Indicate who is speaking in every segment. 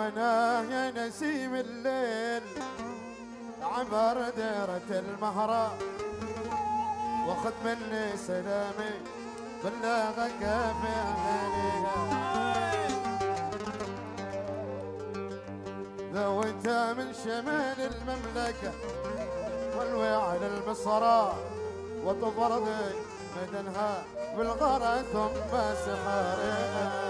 Speaker 1: مناه يا نسيم الليل عبر ديرة المهرة. وخذ مني سلامي بلغك في غاليها لو انت من شمال المملكة والوي على المصرى. وتفرض مدنها بالغرق ثم سحرها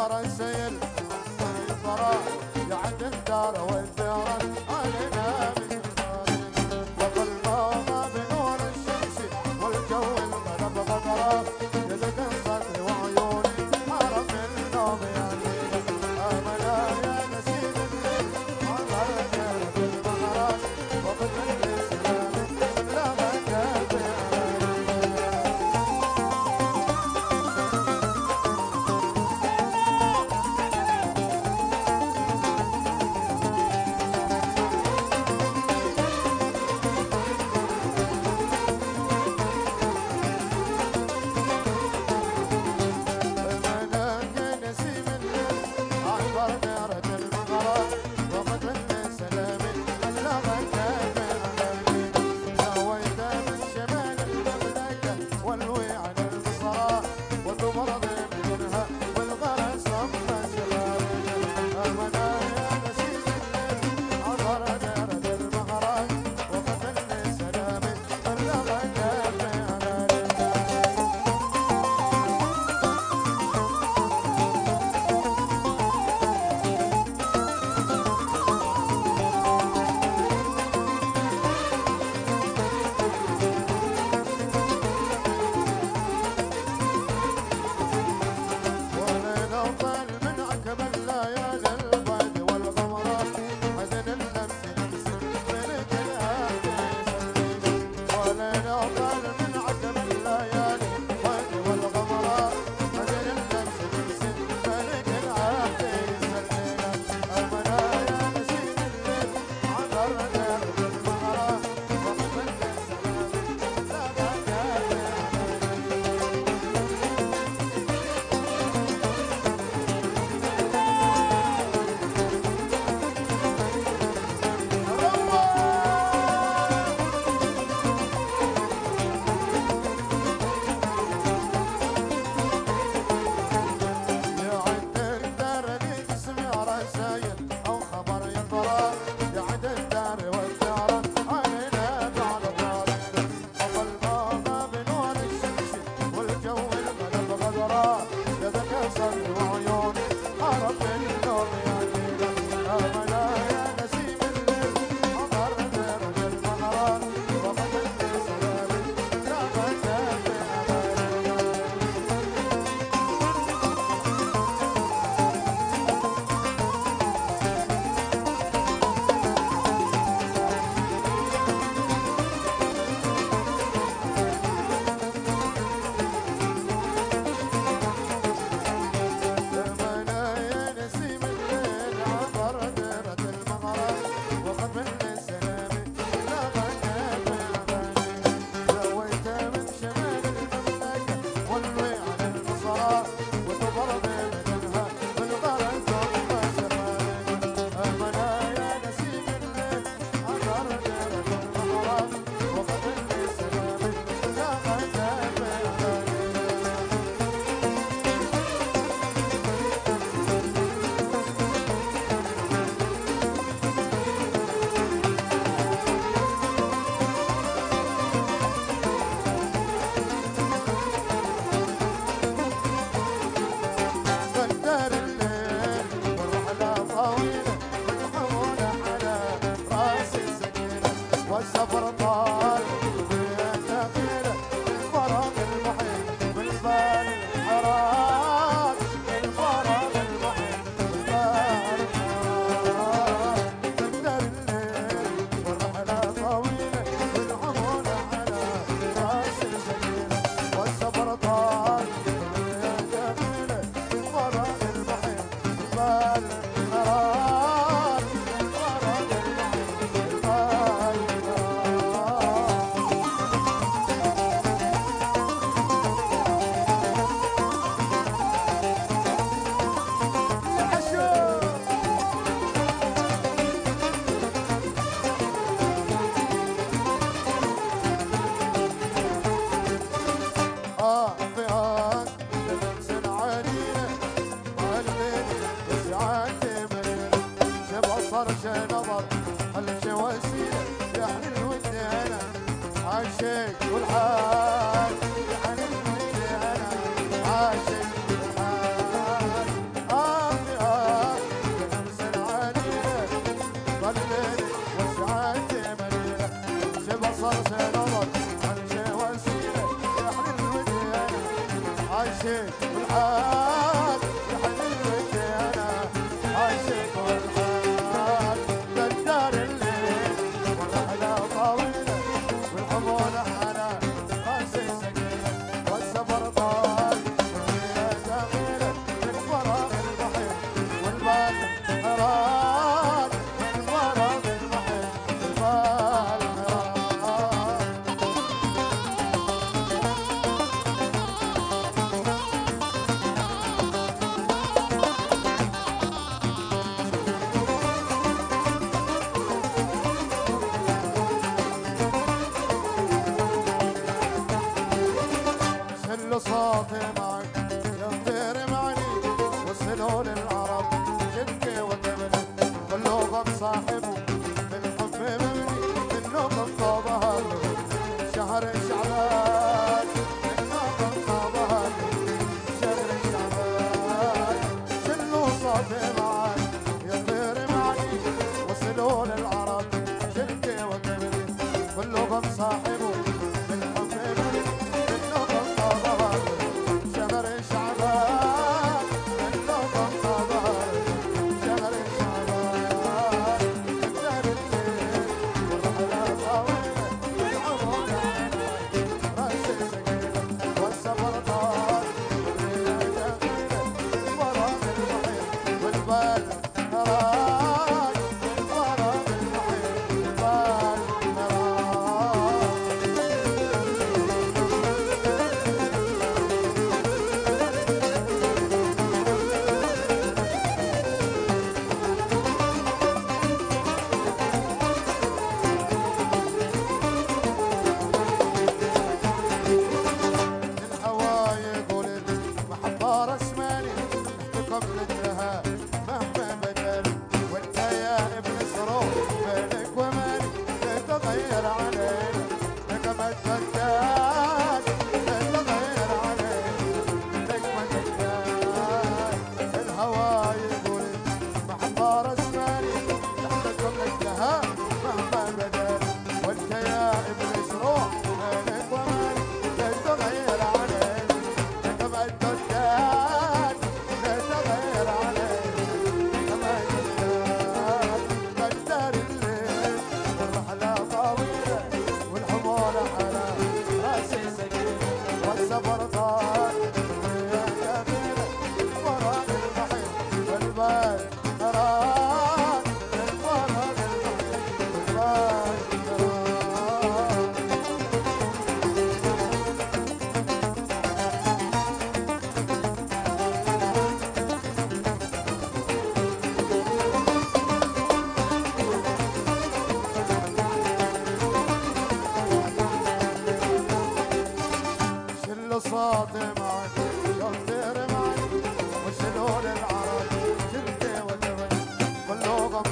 Speaker 1: الهرم سيل يا عند الدار وانت i don't Gary. صار شي نظر هالشي وسيله يحن الود هنا عالشيك والحال lo so Bye.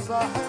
Speaker 1: passar.